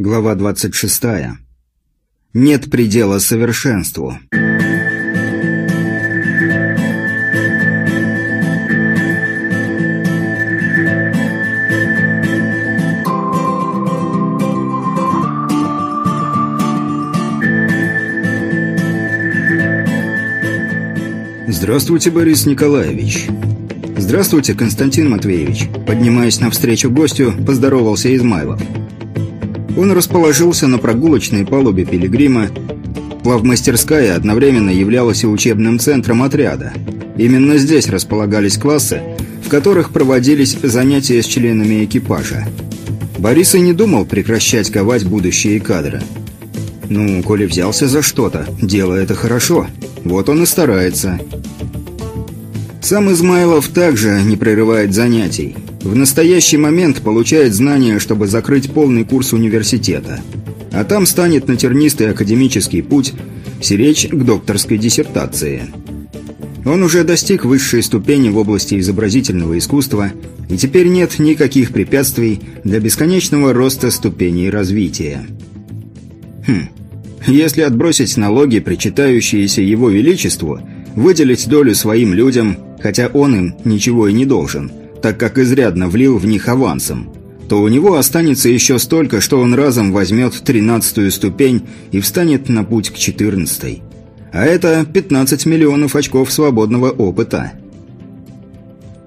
Глава 26. Нет предела совершенству. Здравствуйте, Борис Николаевич. Здравствуйте, Константин Матвеевич. Поднимаясь навстречу гостю, поздоровался Измайлов. Он расположился на прогулочной палубе пилигрима. Плавмастерская одновременно являлась и учебным центром отряда. Именно здесь располагались классы, в которых проводились занятия с членами экипажа. Борис и не думал прекращать ковать будущие кадры. Ну, коли взялся за что-то, дело это хорошо. Вот он и старается. Сам Измайлов также не прерывает занятий. В настоящий момент получает знания, чтобы закрыть полный курс университета. А там станет на тернистый академический путь сиречь к докторской диссертации. Он уже достиг высшей ступени в области изобразительного искусства, и теперь нет никаких препятствий для бесконечного роста ступеней развития. Хм. Если отбросить налоги, причитающиеся его величеству, выделить долю своим людям, хотя он им ничего и не должен – так как изрядно влил в них авансом, то у него останется еще столько, что он разом возьмет тринадцатую ступень и встанет на путь к четырнадцатой. А это 15 миллионов очков свободного опыта.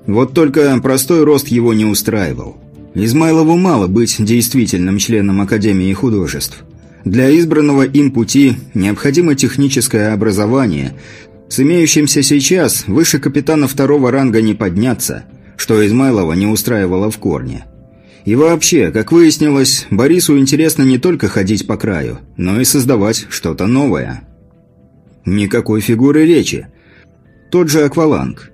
Вот только простой рост его не устраивал. Измайлову мало быть действительным членом Академии художеств. Для избранного им пути необходимо техническое образование. С имеющимся сейчас выше капитана второго ранга не подняться – что Измайлова не устраивало в корне. И вообще, как выяснилось, Борису интересно не только ходить по краю, но и создавать что-то новое. Никакой фигуры речи. Тот же акваланг.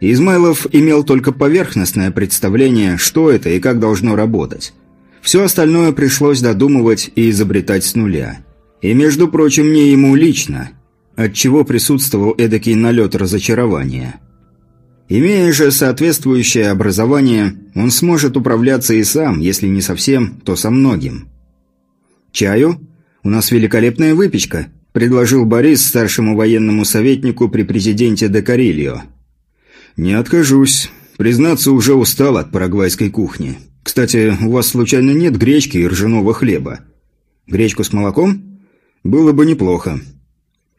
Измайлов имел только поверхностное представление, что это и как должно работать. Все остальное пришлось додумывать и изобретать с нуля. И, между прочим, не ему лично, от чего присутствовал эдакий налет разочарования – Имея же соответствующее образование, он сможет управляться и сам, если не совсем, то со многим. «Чаю? У нас великолепная выпечка», – предложил Борис старшему военному советнику при президенте де Карильо. «Не откажусь. Признаться, уже устал от парагвайской кухни. Кстати, у вас случайно нет гречки и ржаного хлеба? Гречку с молоком? Было бы неплохо.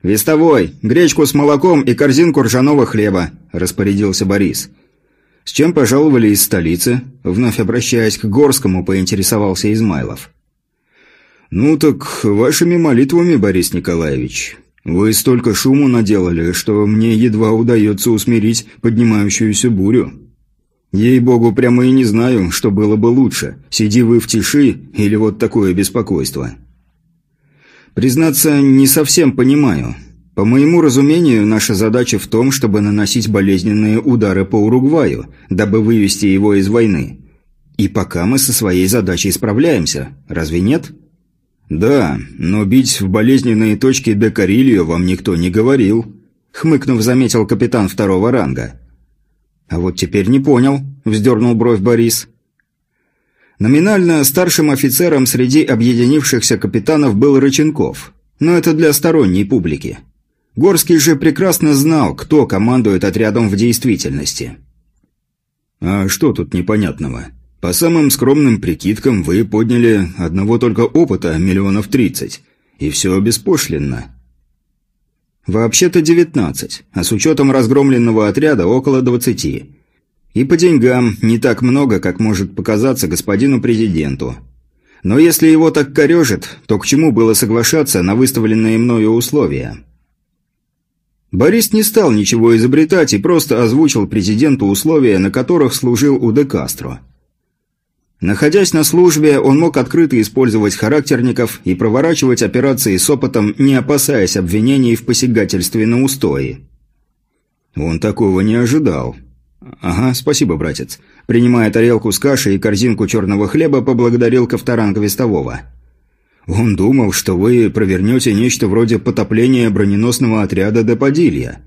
«Вестовой, гречку с молоком и корзинку ржаного хлеба», – распорядился Борис. «С чем пожаловали из столицы?» – вновь обращаясь к Горскому, поинтересовался Измайлов. «Ну так вашими молитвами, Борис Николаевич. Вы столько шуму наделали, что мне едва удается усмирить поднимающуюся бурю. Ей-богу, прямо и не знаю, что было бы лучше, сиди вы в тиши или вот такое беспокойство». Признаться, не совсем понимаю. По моему разумению, наша задача в том, чтобы наносить болезненные удары по Уругваю, дабы вывести его из войны. И пока мы со своей задачей справляемся, разве нет? Да, но бить в болезненные точки де Карильо вам никто не говорил, хмыкнув, заметил капитан второго ранга. А вот теперь не понял, вздернул бровь Борис. Номинально старшим офицером среди объединившихся капитанов был Рыченков, но это для сторонней публики. Горский же прекрасно знал, кто командует отрядом в действительности. «А что тут непонятного? По самым скромным прикидкам вы подняли одного только опыта миллионов тридцать, и все беспошлинно». «Вообще-то девятнадцать, а с учетом разгромленного отряда около двадцати. И по деньгам не так много, как может показаться господину президенту. Но если его так корежит, то к чему было соглашаться на выставленные мною условия? Борис не стал ничего изобретать и просто озвучил президенту условия, на которых служил у Де Кастро. Находясь на службе, он мог открыто использовать характерников и проворачивать операции с опытом, не опасаясь обвинений в посягательстве на устои. Он такого не ожидал. «Ага, спасибо, братец». Принимая тарелку с кашей и корзинку черного хлеба, поблагодарил Ковторанг Вестового. «Он думал, что вы провернете нечто вроде потопления броненосного отряда до Падилья.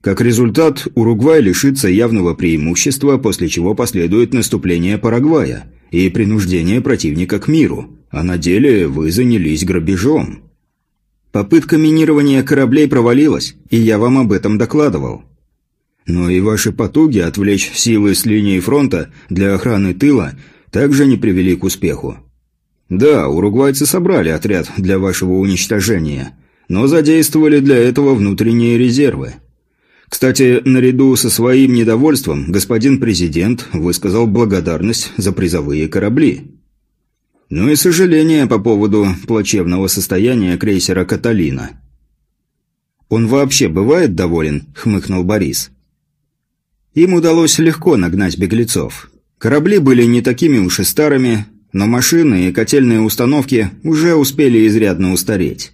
Как результат, Уругвай лишится явного преимущества, после чего последует наступление Парагвая и принуждение противника к миру, а на деле вы занялись грабежом. Попытка минирования кораблей провалилась, и я вам об этом докладывал. Но и ваши потуги отвлечь силы с линии фронта для охраны тыла также не привели к успеху. Да, уругвайцы собрали отряд для вашего уничтожения, но задействовали для этого внутренние резервы. Кстати, наряду со своим недовольством господин президент высказал благодарность за призовые корабли. Ну и сожаление по поводу плачевного состояния крейсера «Каталина». «Он вообще бывает доволен?» – хмыкнул Борис. Им удалось легко нагнать беглецов. Корабли были не такими уж и старыми, но машины и котельные установки уже успели изрядно устареть.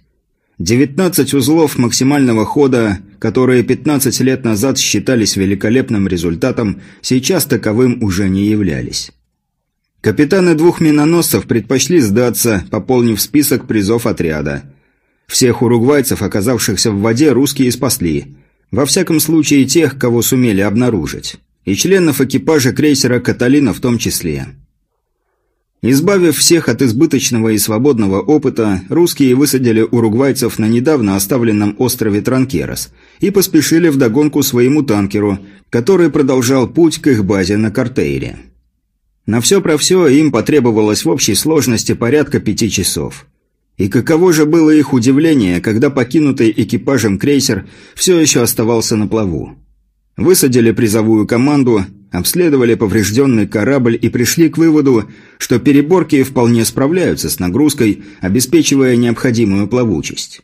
19 узлов максимального хода, которые 15 лет назад считались великолепным результатом, сейчас таковым уже не являлись. Капитаны двух миноносцев предпочли сдаться, пополнив список призов отряда. Всех уругвайцев, оказавшихся в воде, русские спасли. Во всяком случае, тех, кого сумели обнаружить. И членов экипажа крейсера «Каталина» в том числе. Избавив всех от избыточного и свободного опыта, русские высадили уругвайцев на недавно оставленном острове Транкерос и поспешили вдогонку своему танкеру, который продолжал путь к их базе на Картейре. На все про все им потребовалось в общей сложности порядка пяти часов. И каково же было их удивление, когда покинутый экипажем крейсер все еще оставался на плаву. Высадили призовую команду, обследовали поврежденный корабль и пришли к выводу, что переборки вполне справляются с нагрузкой, обеспечивая необходимую плавучесть.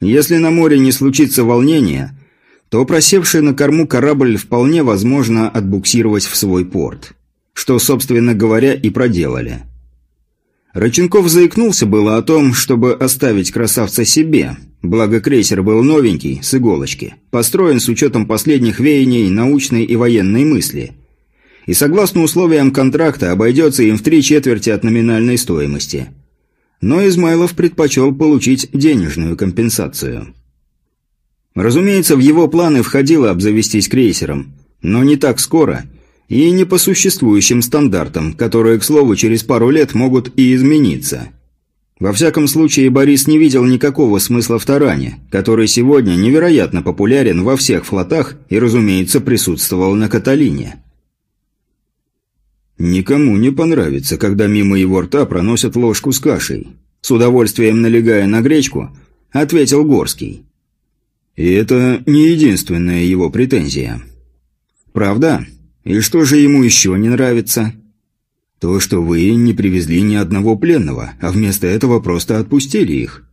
Если на море не случится волнения, то просевший на корму корабль вполне возможно отбуксировать в свой порт. Что, собственно говоря, и проделали. Рыченков заикнулся было о том, чтобы оставить красавца себе – Благо крейсер был новенький, с иголочки, построен с учетом последних веяний научной и военной мысли. И согласно условиям контракта обойдется им в три четверти от номинальной стоимости. Но Измайлов предпочел получить денежную компенсацию. Разумеется, в его планы входило обзавестись крейсером, но не так скоро и не по существующим стандартам, которые, к слову, через пару лет могут и измениться – во всяком случае, Борис не видел никакого смысла в таране, который сегодня невероятно популярен во всех флотах и, разумеется, присутствовал на Каталине. Никому не понравится, когда мимо его рта проносят ложку с кашей. С удовольствием налегая на гречку, ответил Горский. И это не единственная его претензия. Правда? И что же ему еще не нравится? То, что вы не привезли ни одного пленного, а вместо этого просто отпустили их.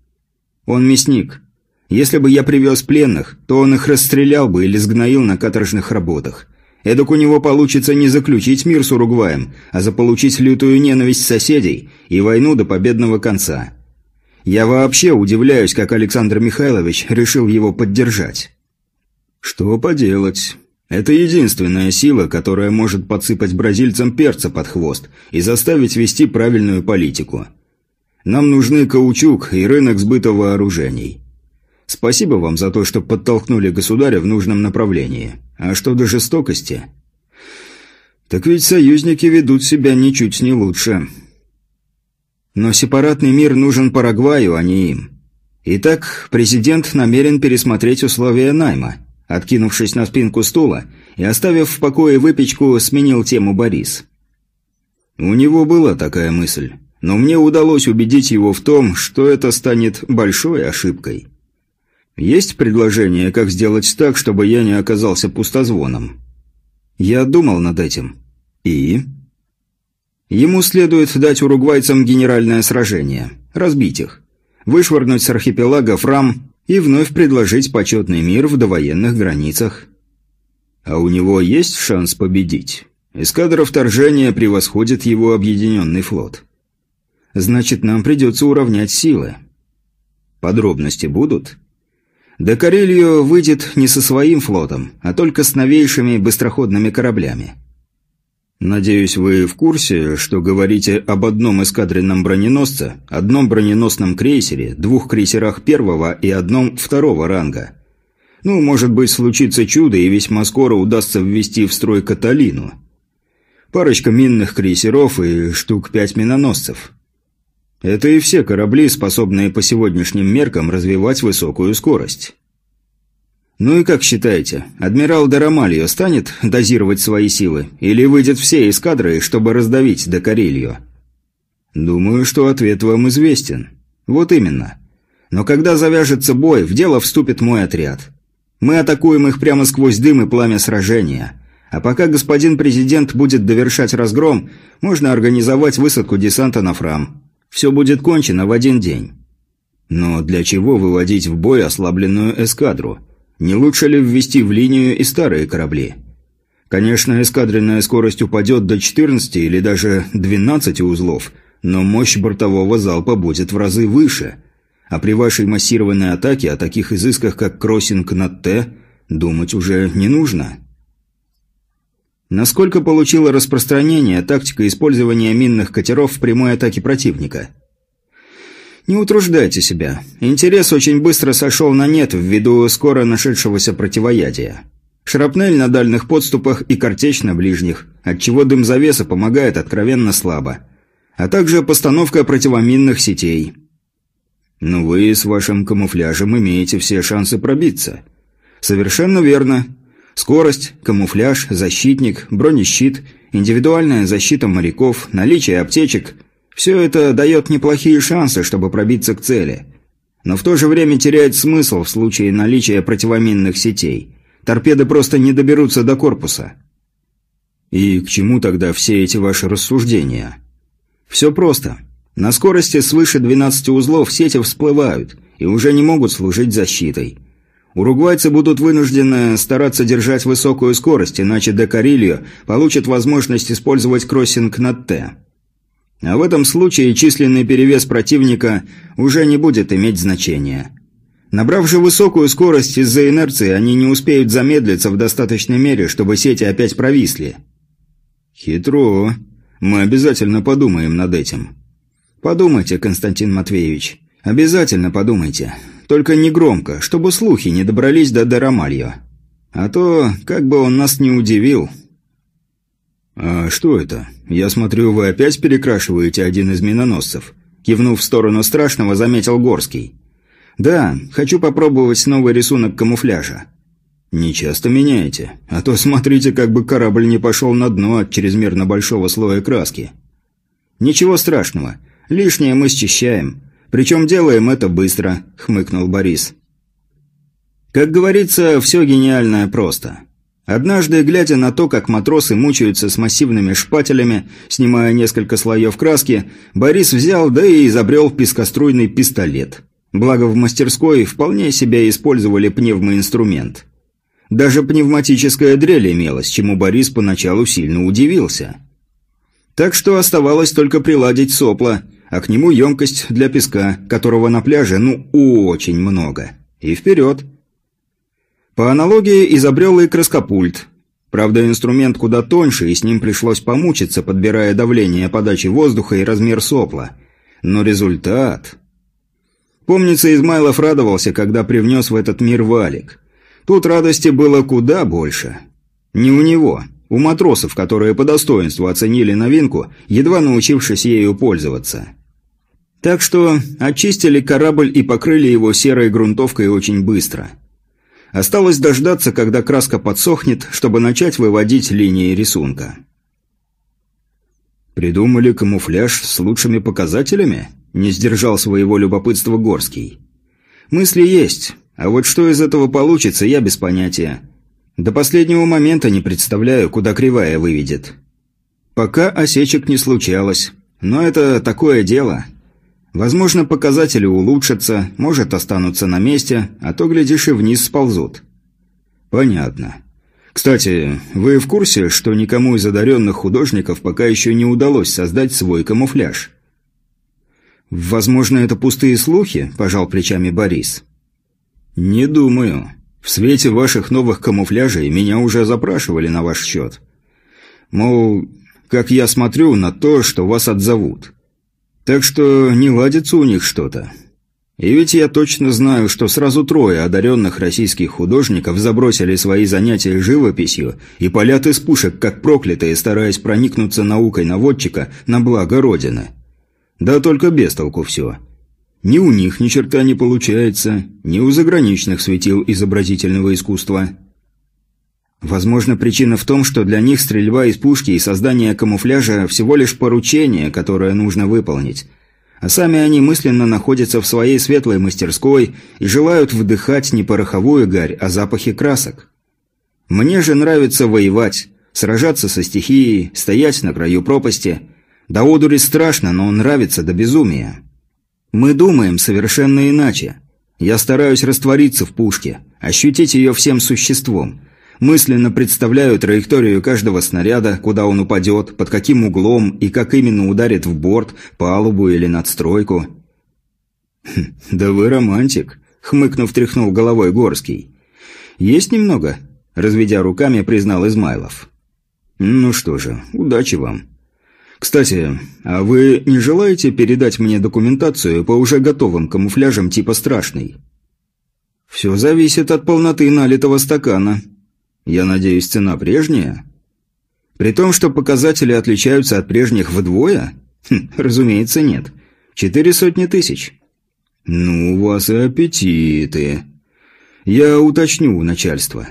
Он мясник. Если бы я привез пленных, то он их расстрелял бы или сгноил на каторжных работах. Эдак у него получится не заключить мир с Уругваем, а заполучить лютую ненависть соседей и войну до победного конца. Я вообще удивляюсь, как Александр Михайлович решил его поддержать. Что поделать. Это единственная сила, которая может подсыпать бразильцам перца под хвост и заставить вести правильную политику. Нам нужны каучук и рынок сбыта вооружений. Спасибо вам за то, что подтолкнули государя в нужном направлении. А что до жестокости? Так ведь союзники ведут себя ничуть не лучше. Но сепаратный мир нужен Парагваю, а не им. Итак, президент намерен пересмотреть условия найма – Откинувшись на спинку стула и оставив в покое выпечку, сменил тему Борис. У него была такая мысль, но мне удалось убедить его в том, что это станет большой ошибкой. Есть предложение, как сделать так, чтобы я не оказался пустозвоном? Я думал над этим. И? Ему следует дать уругвайцам генеральное сражение, разбить их, вышвырнуть с архипелага Фрам и вновь предложить почетный мир в довоенных границах. А у него есть шанс победить. Эскадра вторжения превосходит его объединенный флот. Значит, нам придется уравнять силы. Подробности будут? До Карелью выйдет не со своим флотом, а только с новейшими быстроходными кораблями. «Надеюсь, вы в курсе, что говорите об одном эскадренном броненосце, одном броненосном крейсере, двух крейсерах первого и одном второго ранга. Ну, может быть, случится чудо, и весьма скоро удастся ввести в строй Каталину. Парочка минных крейсеров и штук пять миноносцев. Это и все корабли, способные по сегодняшним меркам развивать высокую скорость. Ну и как считаете, адмирал Дарамальо станет дозировать свои силы или выйдет все эскадры, чтобы раздавить Докарилью? Думаю, что ответ вам известен. Вот именно. Но когда завяжется бой, в дело вступит мой отряд. Мы атакуем их прямо сквозь дым и пламя сражения. А пока господин президент будет довершать разгром, можно организовать высадку десанта на Фрам. Все будет кончено в один день. Но для чего выводить в бой ослабленную эскадру? Не лучше ли ввести в линию и старые корабли? Конечно, эскадренная скорость упадет до 14 или даже 12 узлов, но мощь бортового залпа будет в разы выше – а при вашей массированной атаке о таких изысках, как кроссинг на Т, думать уже не нужно. Насколько получила распространение тактика использования минных катеров в прямой атаке противника? Не утруждайте себя. Интерес очень быстро сошел на нет ввиду скоро нашедшегося противоядия. Шрапнель на дальних подступах и картечь на ближних, отчего дым завеса помогает откровенно слабо. А также постановка противоминных сетей – но вы с вашим камуфляжем имеете все шансы пробиться. Совершенно верно. Скорость, камуфляж, защитник, бронещит, индивидуальная защита моряков, наличие аптечек – все это дает неплохие шансы, чтобы пробиться к цели. Но в то же время теряет смысл в случае наличия противоминных сетей. Торпеды просто не доберутся до корпуса. И к чему тогда все эти ваши рассуждения? Все просто. На скорости свыше 12 узлов сети всплывают и уже не могут служить защитой. Уругвайцы будут вынуждены стараться держать высокую скорость, иначе Декарильо получит возможность использовать кроссинг на Т. А в этом случае численный перевес противника уже не будет иметь значения. Набрав же высокую скорость из-за инерции, они не успеют замедлиться в достаточной мере, чтобы сети опять провисли. Хитро. Мы обязательно подумаем над этим. Подумайте, Константин Матвеевич. Обязательно подумайте. Только не громко, чтобы слухи не добрались до Дарамальо. А то, как бы он нас не удивил. «А что это? Я смотрю, вы опять перекрашиваете один из миноносцев?» Кивнув в сторону страшного, заметил Горский. «Да, хочу попробовать новый рисунок камуфляжа». «Не часто меняете, а то смотрите, как бы корабль не пошел на дно от чрезмерно большого слоя краски». «Ничего страшного. Лишнее мы счищаем. Причем делаем это быстро», – хмыкнул Борис. Как говорится, все гениальное просто. Однажды, глядя на то, как матросы мучаются с массивными шпателями, снимая несколько слоев краски, Борис взял, да и изобрел пескоструйный пистолет. Благо в мастерской вполне себя использовали пневмоинструмент. Даже пневматическая дрель имелась, чему Борис поначалу сильно удивился. Так что оставалось только приладить сопла – а к нему емкость для песка, которого на пляже ну очень много. И вперед. По аналогии изобрел и краскопульт. Правда, инструмент куда тоньше, и с ним пришлось помучиться, подбирая давление подачи воздуха и размер сопла. Но результат... Помнится, Измайлов радовался, когда привнес в этот мир валик. Тут радости было куда больше. Не у него, у матросов, которые по достоинству оценили новинку, едва научившись ею пользоваться. Так что очистили корабль и покрыли его серой грунтовкой очень быстро. Осталось дождаться, когда краска подсохнет, чтобы начать выводить линии рисунка. «Придумали камуфляж с лучшими показателями?» – не сдержал своего любопытства Горский. «Мысли есть, а вот что из этого получится, я без понятия. До последнего момента не представляю, куда кривая выведет. Пока осечек не случалось, но это такое дело». Возможно, показатели улучшатся, может, останутся на месте, а то, глядишь, и вниз сползут. Понятно. Кстати, вы в курсе, что никому из одаренных художников пока еще не удалось создать свой камуфляж? Возможно, это пустые слухи, пожал плечами Борис. Не думаю. В свете ваших новых камуфляжей меня уже запрашивали на ваш счет. Мол, как я смотрю на то, что вас отзовут. Так что не ладится у них что-то. И ведь я точно знаю, что сразу трое одаренных российских художников забросили свои занятия живописью и палят из пушек, как проклятые, стараясь проникнуться наукой наводчика на благо Родины. Да только без толку все. Ни у них ни черта не получается, ни у заграничных светил изобразительного искусства. Возможно, причина в том, что для них стрельба из пушки и создание камуфляжа всего лишь поручение, которое нужно выполнить – а сами они мысленно находятся в своей светлой мастерской и желают вдыхать не пороховую гарь, а запахи красок. Мне же нравится воевать, сражаться со стихией, стоять на краю пропасти. Да одури страшно, но нравится до безумия. Мы думаем совершенно иначе. Я стараюсь раствориться в пушке, ощутить ее всем существом, Мысленно представляю траекторию каждого снаряда, куда он упадет, под каким углом и как именно ударит в борт, палубу или надстройку. «Хм, «Да вы романтик», — хмыкнув, тряхнул головой Горский. «Есть немного?» — разведя руками, признал Измайлов. «Ну что же, удачи вам. Кстати, а вы не желаете передать мне документацию по уже готовым камуфляжам типа «Страшный»?» «Все зависит от полноты налитого стакана», я надеюсь, цена прежняя? При том, что показатели отличаются от прежних вдвое? Хм, разумеется, нет. Четыре сотни тысяч. Ну, у вас и аппетиты. Я уточню у начальства.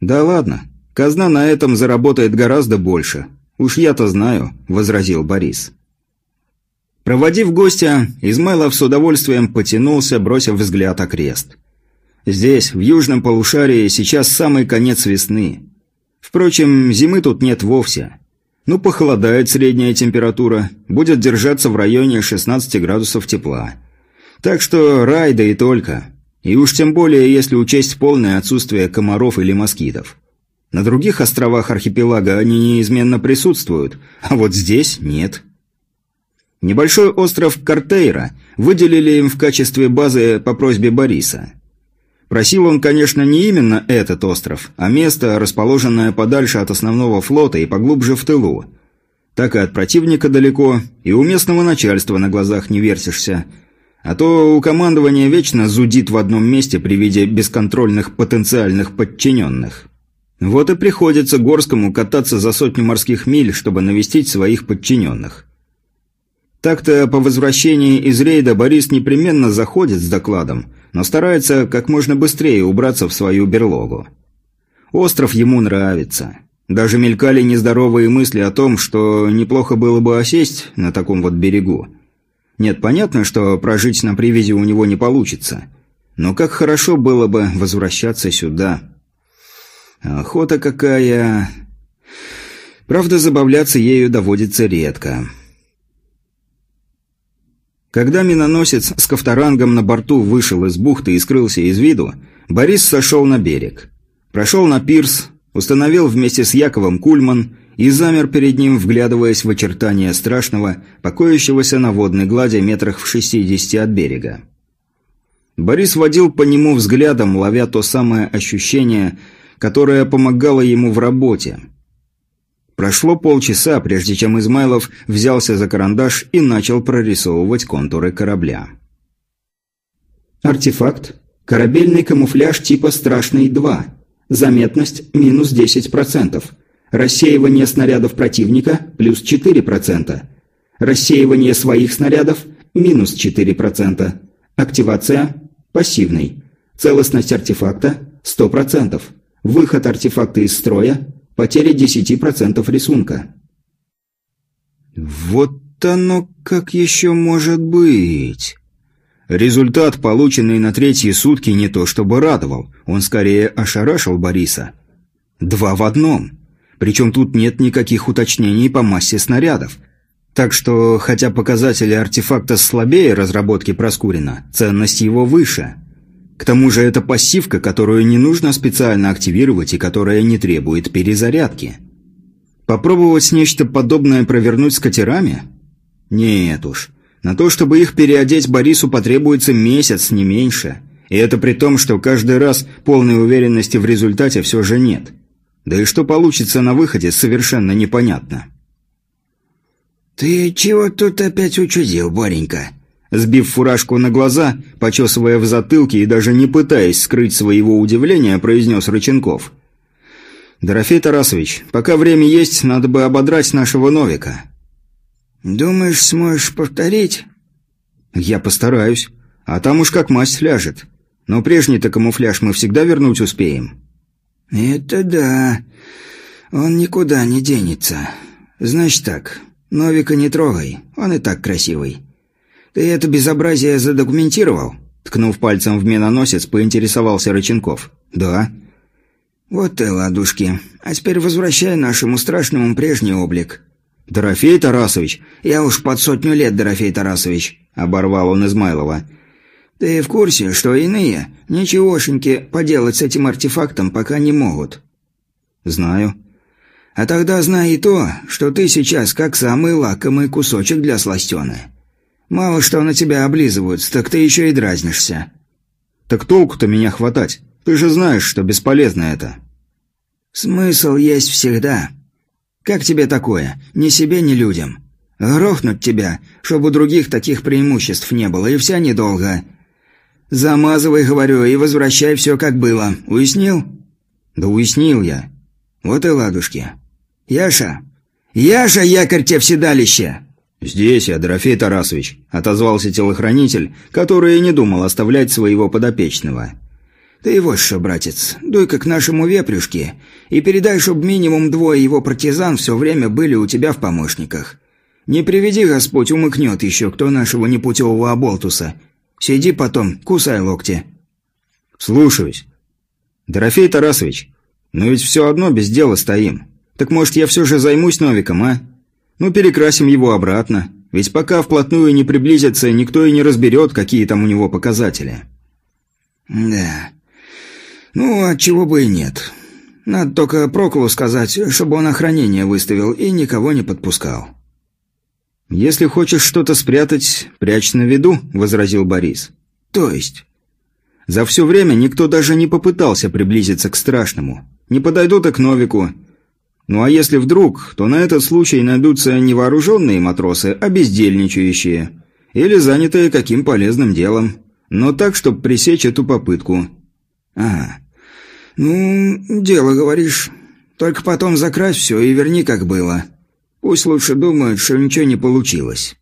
Да ладно, казна на этом заработает гораздо больше. Уж я-то знаю, возразил Борис. Проводив гостя, Измайлов с удовольствием потянулся, бросив взгляд окрест. Здесь, в южном полушарии, сейчас самый конец весны. Впрочем, зимы тут нет вовсе. Ну, похолодает средняя температура, будет держаться в районе 16 градусов тепла. Так что рай да и только. И уж тем более, если учесть полное отсутствие комаров или москитов. На других островах архипелага они неизменно присутствуют, а вот здесь нет. Небольшой остров Картейра выделили им в качестве базы по просьбе Бориса. Просил он, конечно, не именно этот остров, а место, расположенное подальше от основного флота и поглубже в тылу. Так и от противника далеко, и у местного начальства на глазах не вертишься. А то у командования вечно зудит в одном месте при виде бесконтрольных потенциальных подчиненных. Вот и приходится Горскому кататься за сотню морских миль, чтобы навестить своих подчиненных. Так-то по возвращении из рейда Борис непременно заходит с докладом – но старается как можно быстрее убраться в свою берлогу. Остров ему нравится. Даже мелькали нездоровые мысли о том, что неплохо было бы осесть на таком вот берегу. Нет, понятно, что прожить на привязи у него не получится. Но как хорошо было бы возвращаться сюда. Охота какая... Правда, забавляться ею доводится редко. Когда миноносец с ковторангом на борту вышел из бухты и скрылся из виду, Борис сошел на берег. Прошел на пирс, установил вместе с Яковом кульман и замер перед ним, вглядываясь в очертания страшного, покоящегося на водной глади метрах в шестидесяти от берега. Борис водил по нему взглядом, ловя то самое ощущение, которое помогало ему в работе – Прошло полчаса, прежде чем Измайлов взялся за карандаш и начал прорисовывать контуры корабля. Артефакт. Корабельный камуфляж типа «Страшный-2». Заметность – минус 10%. Рассеивание снарядов противника – плюс 4%. Рассеивание своих снарядов – минус 4%. Активация – пассивный. Целостность артефакта – 100%. Выход артефакта из строя Потеря 10% рисунка. Вот оно как еще может быть? Результат, полученный на третьи сутки, не то чтобы радовал, он скорее ошарашил Бориса. Два в одном. Причем тут нет никаких уточнений по массе снарядов. Так что, хотя показатели артефакта слабее разработки Проскурина, ценность его выше – к тому же это пассивка, которую не нужно специально активировать и которая не требует перезарядки. Попробовать нечто подобное провернуть с катерами? Нет уж. На то, чтобы их переодеть Борису потребуется месяц, не меньше. И это при том, что каждый раз полной уверенности в результате все же нет. Да и что получится на выходе, совершенно непонятно. «Ты чего тут опять учудил, Боренька?» Сбив фуражку на глаза, почесывая в затылке и даже не пытаясь скрыть своего удивления, произнес Рыченков. «Дорофей Тарасович, пока время есть, надо бы ободрать нашего Новика». «Думаешь, сможешь повторить?» «Я постараюсь. А там уж как масть ляжет. Но прежний-то камуфляж мы всегда вернуть успеем». «Это да. Он никуда не денется. Значит так, Новика не трогай, он и так красивый. Ты это безобразие задокументировал?» Ткнув пальцем в миноносец, поинтересовался Рыченков. «Да». «Вот ты, ладушки. А теперь возвращай нашему страшному прежний облик». «Дорофей Тарасович!» «Я уж под сотню лет, Дорофей Тарасович», — оборвал он Измайлова. «Ты в курсе, что иные ничегошеньки поделать с этим артефактом пока не могут?» «Знаю». «А тогда знай и то, что ты сейчас как самый лакомый кусочек для сластены. Мало что на тебя облизываются, так ты еще и дразнишься». «Так толку-то меня хватать. Ты же знаешь, что бесполезно это». «Смысл есть всегда. Как тебе такое? Ни себе, ни людям. Грохнуть тебя, чтобы у других таких преимуществ не было, и вся недолго. Замазывай, говорю, и возвращай все, как было. Уяснил?» «Да уяснил я». «Вот и ладушки. Яша! Яша, якорь тебе в седалище!» «Здесь я, Дорофей Тарасович», — отозвался телохранитель, который и не думал оставлять своего подопечного. «Ты вот что, братец, дуй-ка к нашему вепрюшке и передай, чтобы минимум двое его партизан все время были у тебя в помощниках. Не приведи Господь, умыкнет еще кто нашего непутевого оболтуса. Сиди потом, кусай локти». «Слушаюсь». «Дорофей Тарасович, но ведь все одно без дела стоим. Так может, я все же займусь Новиком, а? Ну, перекрасим его обратно. Ведь пока вплотную не приблизится, никто и не разберет, какие там у него показатели». «Да. Ну, отчего бы и нет. Надо только Проклу сказать, чтобы он охранение выставил и никого не подпускал». «Если хочешь что-то спрятать, прячь на виду», — возразил Борис. «То есть?» «За все время никто даже не попытался приблизиться к страшному. Не подойдут и к Новику. Ну а если вдруг, то на этот случай найдутся не вооруженные матросы, а бездельничающие. Или занятые каким полезным делом. Но так, чтобы пресечь эту попытку». «Ага. Ну, дело, говоришь. Только потом закрась все и верни, как было. Пусть лучше думают, что ничего не получилось».